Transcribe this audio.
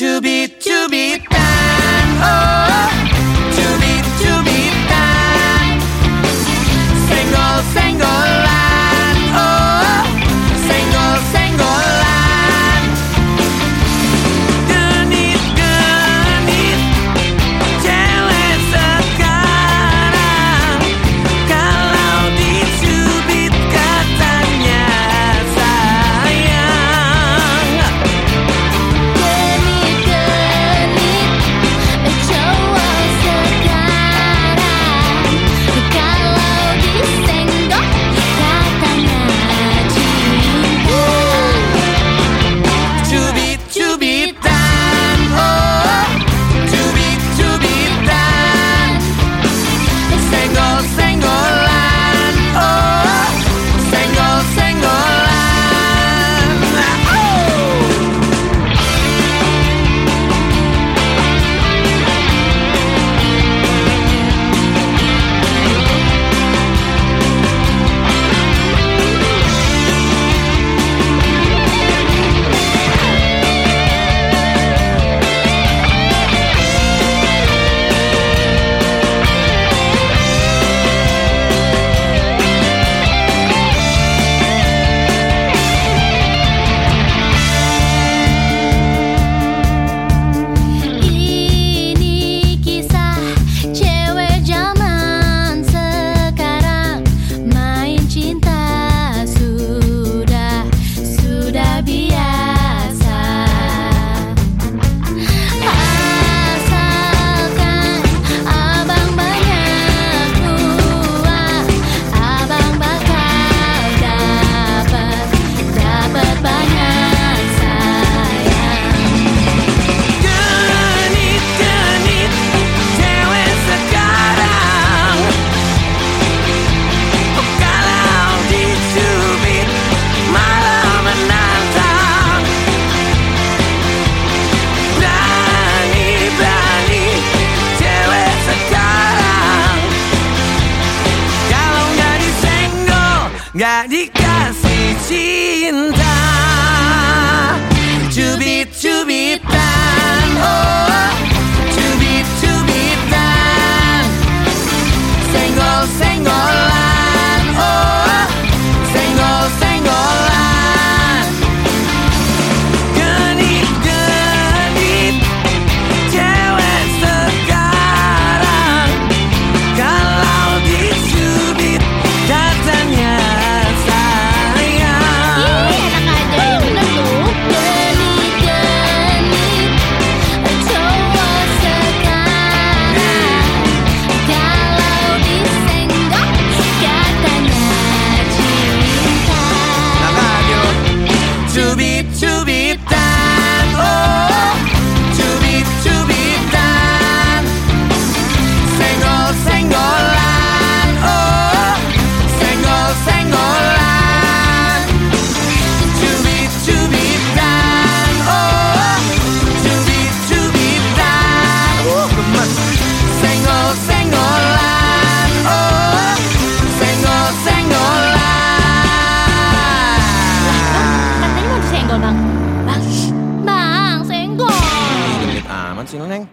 to be to be done. Oh. single, single. 가리가 스친다. 주빗주빗 땀 Sinuneng.